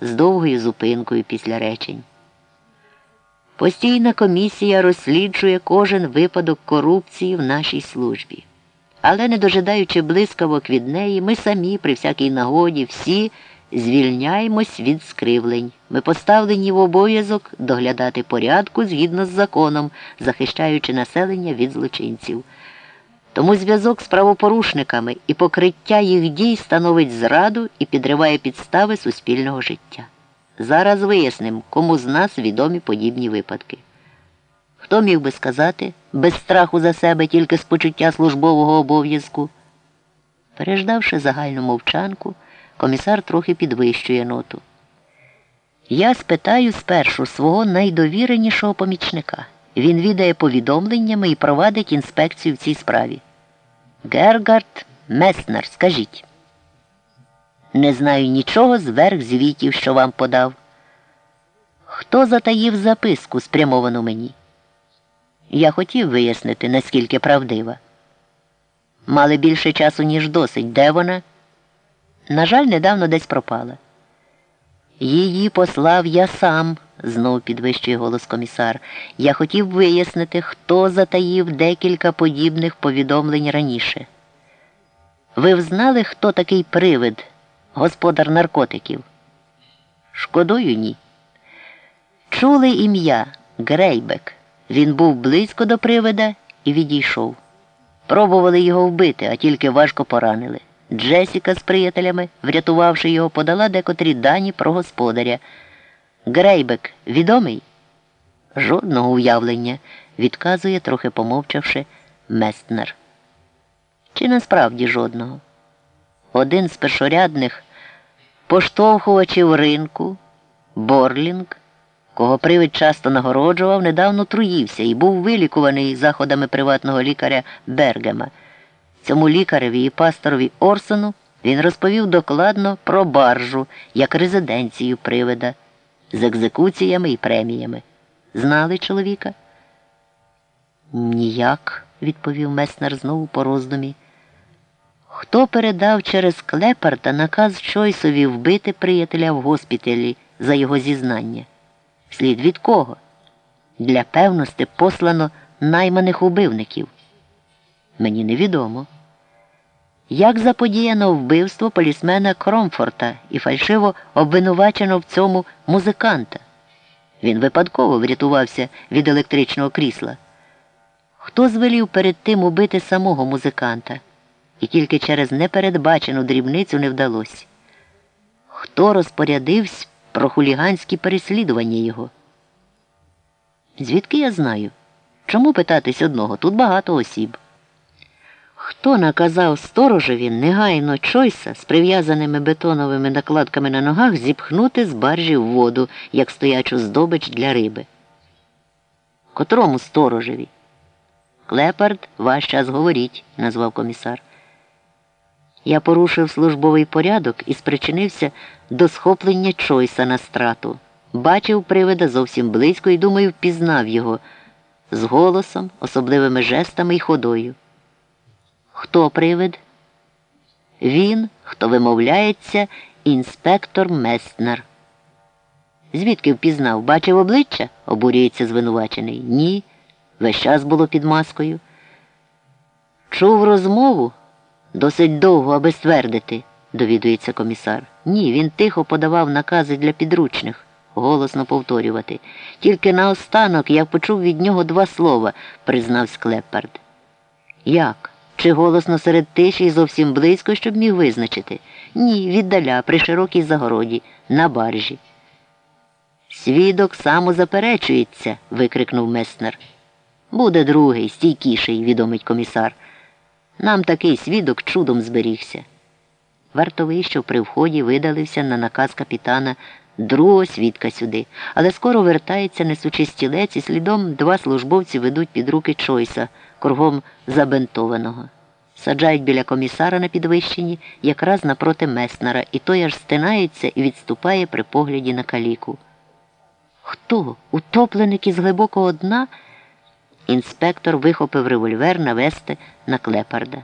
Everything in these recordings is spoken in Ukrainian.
з довгою зупинкою після речень. Постійна комісія розсліджує кожен випадок корупції в нашій службі. Але, не дожидаючи блискавок від неї, ми самі, при всякій нагоді, всі звільняємось від скривлень. Ми поставлені в обов'язок доглядати порядку згідно з законом, захищаючи населення від злочинців. Тому зв'язок з правопорушниками і покриття їх дій становить зраду і підриває підстави суспільного життя. Зараз виясним, кому з нас відомі подібні випадки. Хто міг би сказати, без страху за себе тільки з почуття службового обов'язку? Переждавши загальну мовчанку, комісар трохи підвищує ноту. Я спитаю спершу свого найдовіренішого помічника. Він відає повідомленнями і провадить інспекцію в цій справі. Гергард Меснер, скажіть. Не знаю нічого зверх звітів, що вам подав. Хто затаїв записку, спрямовану мені? Я хотів вияснити, наскільки правдива. Мали більше часу, ніж досить. Де вона? На жаль, недавно десь пропала. Її послав я сам, знов підвищує голос комісар. Я хотів вияснити, хто затаїв декілька подібних повідомлень раніше. Ви взнали, хто такий привид, господар наркотиків? Шкодою ні. Чули ім'я Грейбек. Він був близько до привида і відійшов. Пробували його вбити, а тільки важко поранили. Джесіка з приятелями, врятувавши його, подала декотрі дані про господаря. Грейбек відомий? Жодного уявлення, відказує, трохи помовчавши, Местнер. Чи насправді жодного? Один з першорядних поштовхувачів ринку, Борлінг, кого привид часто нагороджував, недавно труївся і був вилікуваний заходами приватного лікаря Бергема. Цьому лікареві і пасторові Орсону він розповів докладно про баржу як резиденцію привида з екзекуціями і преміями. Знали чоловіка? Ніяк, відповів Меснер знову по роздумі. Хто передав через Клепарта наказ Чойсові вбити приятеля в госпіталі за його зізнання? Слід від кого? Для певності послано найманих убивників. Мені невідомо. Як заподіяно вбивство полісмена Кромфорта і фальшиво обвинувачено в цьому музиканта? Він випадково врятувався від електричного крісла. Хто звелів перед тим убити самого музиканта? І тільки через непередбачену дрібницю не вдалося. Хто розпорядився про хуліганські переслідування його? Звідки я знаю? Чому питатись одного? Тут багато осіб. Хто наказав сторожеві негайно Чойса з прив'язаними бетоновими накладками на ногах зіпхнути з баржі в воду, як стоячу здобич для риби? Котрому сторожеві? Клепард, ваш час говоріть, назвав комісар. Я порушив службовий порядок і спричинився до схоплення Чойса на страту. Бачив привида зовсім близько і, думаю, впізнав його з голосом, особливими жестами і ходою. Хто привид? Він, хто вимовляється, інспектор Меснер. Звідки впізнав? Бачив обличчя? обурюється звинувачений. Ні. Весь час було під маскою. Чув розмову досить довго, аби ствердити, довідується комісар. Ні, він тихо подавав накази для підручних, голосно повторювати. Тільки наостанок я почув від нього два слова, признав Склепард. Як? Чи голосно серед тиші і зовсім близько, щоб міг визначити? Ні, віддаля, при широкій загороді, на баржі. Свідок самозаперечується, викрикнув Меснер. Буде другий, стійкіший, відомить комісар. Нам такий свідок чудом зберігся. Вартовий, що при вході видалився на наказ капітана другого свідка сюди, але скоро вертається, несучи стілець, і слідом два службовці ведуть під руки Чойса, кругом забентованого. Саджають біля комісара на підвищенні, якраз напроти Меснера, і той аж стинається і відступає при погляді на каліку. Хто? Утопленик із глибокого дна? Інспектор вихопив револьвер навести на клепарда.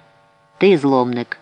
Ти зломник.